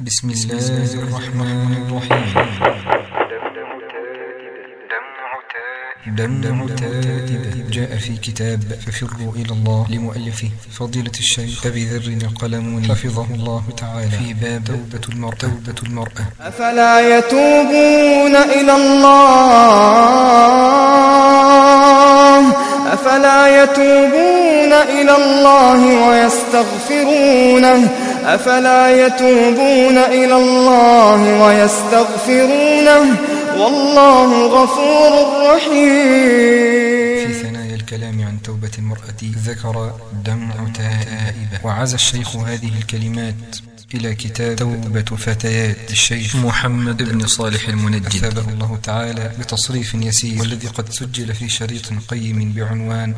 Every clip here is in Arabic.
بسم الله الرحمن الرحيم. دمع تائب جاء في كتاب ففروا إلى الله لمؤلفه فضيلة الشيخ أبي ذر القلموني حفظه الله تعالى في باب توبة المرأة. توبة المرأة. أفلا يتوبون إلى الله؟ أفلا يتوبون إلى الله ويستغفرونه؟ أفلا يتوبون إلى الله ويستغفرونه؟ والله غفور في رحيم ثنايا الكلام عن توبة المرأة ذكر دمع تائبة وعزى الشيخ هذه الكلمات. إلى كتاب توبة فتيات الشيخ محمد بن صالح المنجد. أثابه الله تعالى بتصريف يسير. والذي قد سجل في شريط قيم بعنوان.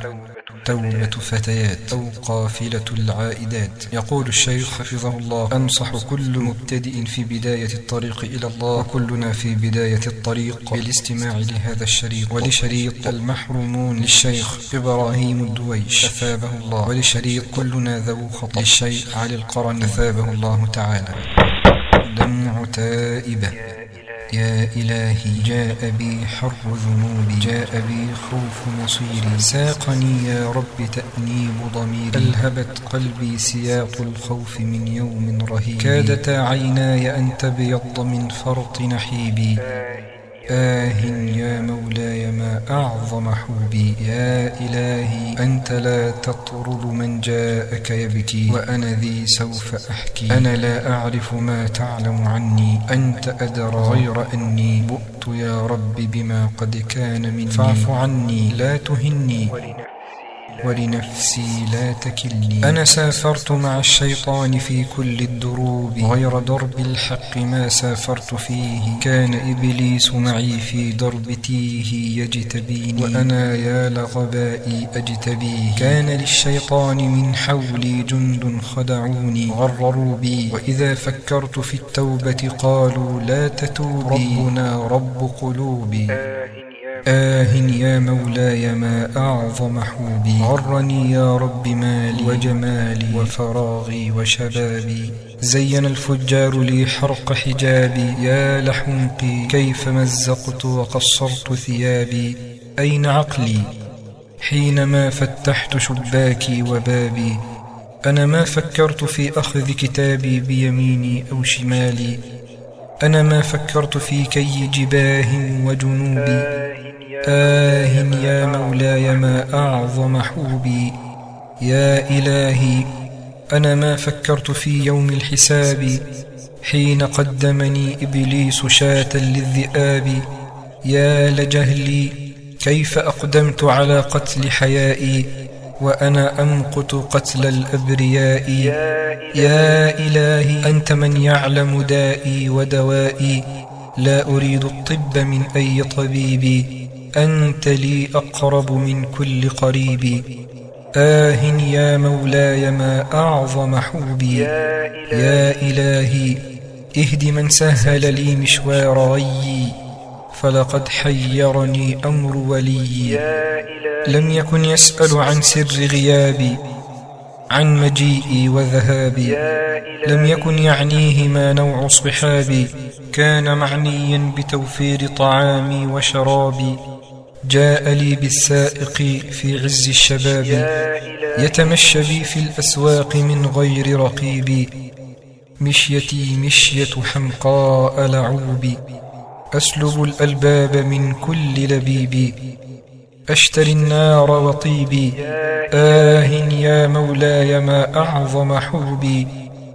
توبة فتيات أو قافلة العائدات. يقول الشيخ حفظه الله أنصح كل مبتدئ في بداية الطريق إلى الله وكلنا في بداية الطريق بالاستماع لهذا الشريط. ولشريط المحرومون للشيخ إبراهيم الدويش أثابه الله. ولشريط كلنا ذو خطأ. للشيخ علي القرن أثابه الله تعالى. تائبة يا إلهي. جاء بي حر ذنوبي جاء بي خوف مصيري. ساقني يا رب تأنيب ضميري. ألهبت قلبي سياط الخوف من يوم رهيب. كادتا عيناي أن تبيض من فرط نحيبي. آه يا مولاي ما أعظم حبي. يا إلهي أنت لا تطرد من جاءك يبكي وأنا ذي سوف أحكي. أنا لا أعرف ما تعلم عني. أنت أدرى غير أني بؤت يا رب بما قد كان مني. فاعف عني لا تهني. ولنفسي لا تكلني. أنا سافرت مع الشيطان في كل الدروب. غير درب الحق ما سافرت فيه. كان إبليس معي في درب تيه يجتبيني. وأنا يا لغبائي أجتبيه. كان للشيطان من حولي جند خدعوني. غرروا بي. وإذا فكرت في التوبة قالوا لا تتوبي. ربنا رب قلوبي. آه يا مولاي ما أعظم حوبي غرني يا رب مالي وجمالي وفراغي وشبابي. زين الفجار لي حرق حجابي. يا لحمقي كيف مزقت وقصرت ثيابي. أين عقلي حينما فتحت شباكي وبابي؟ أنا ما فكرت في أخذ كتابي بيميني أو شمالي. أنا ما فكرت في كي جباه وجنوبي. آه يا مولاي ما أعظم حوبي يا إلهي أنا ما فكرت في يوم الحساب حين قدمني إبليس شاة للذئاب. يا لجهلي كيف أقدمت على قتل حيائي وأنا أمقت قتل الأبرياء؟ يا إلهي أنت من يعلم دائي ودوائي. لا أريد الطب من أي طبيب. أنت لي أقرب من كل قريب. آه يا مولاي ما أعظم حوبي يا إلهي. اهد من سهل لي مشوار غيي. فلقد حيرني أمر ولي. لم يكن يسأل عن سر غيابي. عن مجيئي وذهابي. لم يكن يعنيه ما نوع صحابي. كان معنيا بتوفير طعامي وشرابي. جاء لي بالسائق في عز الشباب. يتمشى بي في الأسواق من غير رقيب مشيتي مشية حمقاء لعوب أسلب الألباب من كل لبيب أشتري النار وطيبي. آه يا مولاي ما أعظم حوبي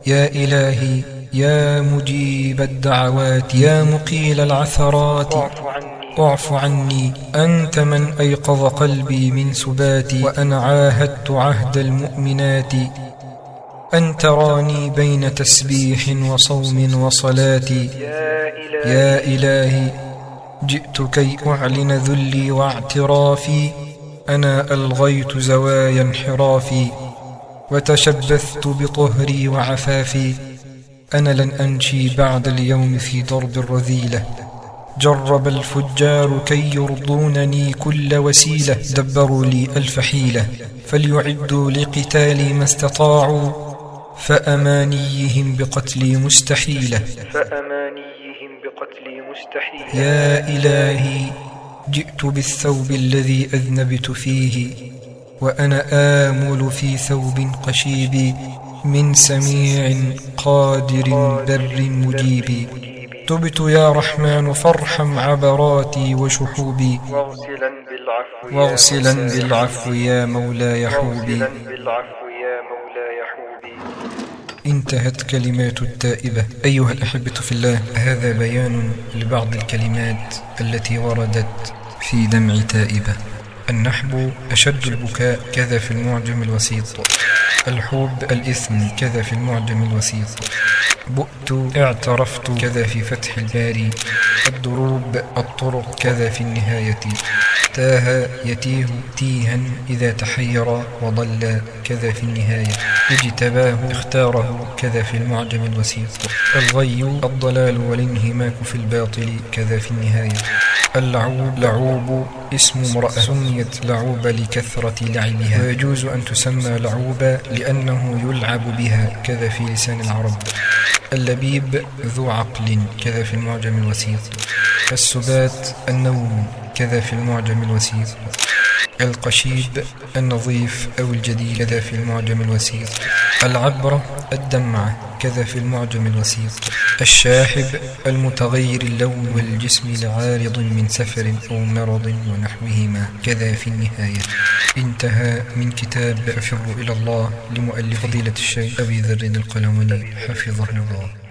يا إلهي يا مجيب الدعوات. يا مقيل العثرات. اعف عني. أنت من أيقظ قلبي من سباتي. وأنا عاهدت عهد المؤمنات. أن تراني بين تسبيح وصوم وصلاة يا إلهي جئت كي أعلن ذلي واعترافي أنا ألغيت زوايا انحرافي وتشبثت بطهري وعفافي أنا لن أنشي بعد اليوم في درب الرذيلة. جرب الفجار كي يرضونني كل وسيلة دبروا لي ألف حيلة فليعدوا لقتالي ما استطاعوا فأمانيهم بقتلي مستحيلة. فأمانيهم بقتلي مستحيلة يا إلهي جئت بالثوب الذي أذنبت فيه وأنا آمل في ثوب قشيب من سميع قادر بر مجيب. تبت يا رحمن فارحم عبراتي وشحوبي. واغسلا بالعفو يا مولاي حوبي واغسلا بالعفو يا مولاي حوبي انتهت كلمات التائبة. أيها الأحبة في الله هذا بيان لبعض الكلمات التي وردت في دمع تائبة. النحب أشد البكاء كذا في المعجم الوسيط. الحوب الإثم كذا في المعجم الوسيط. بؤت اعترفت كذا في فتح الباري. الدروب الطرق كذا في النهاية. تاه يتيه تيها إذا تحير وضل كذا في النهاية. اجتباه اختاره كذا في المعجم الوسيط. الغي الضلال والانهماك في الباطل كذا في النهاية. اللعوب لعوب اسم امرأة. سميت لعوب لكثرة لعبها. ويجوز أن تسمى لعوبا لأنه يلعب بها كذا في لسان العرب. اللبيب ذو عقل كذا في المعجم الوسيط. السبات النوم. كذا في المعجم الوسيط. القشيب النظيف أو الجديد كذا في المعجم الوسيط. العبرة الدمعة كذا في المعجم الوسيط. الشاحب المتغير اللون والجسم لعارض من سفر أو مرض ونحوهما. كذا في النهاية. انتهى من كتاب أفر إلى الله لمؤلف فضيلة الشيخ أبي ذر القلمني حفظه الله.